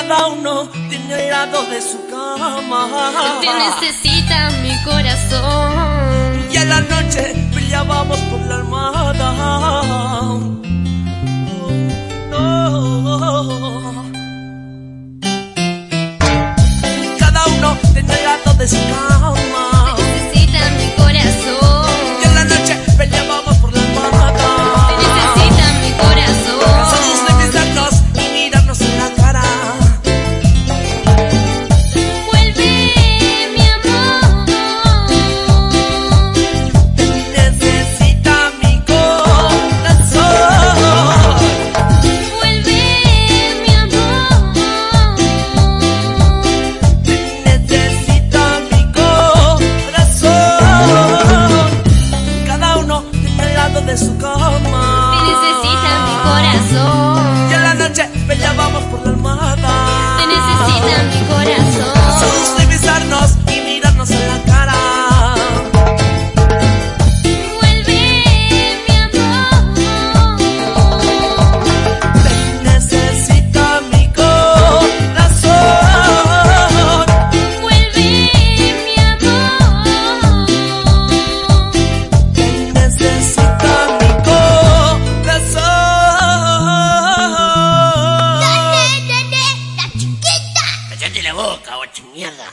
cada uno tiene el lado de su cama. Te necesita mi corazón. Y en la noche peleábamos por la almohada. Oh. Cada uno tiene el lado de su cama. cállate la boca, ocho mierda.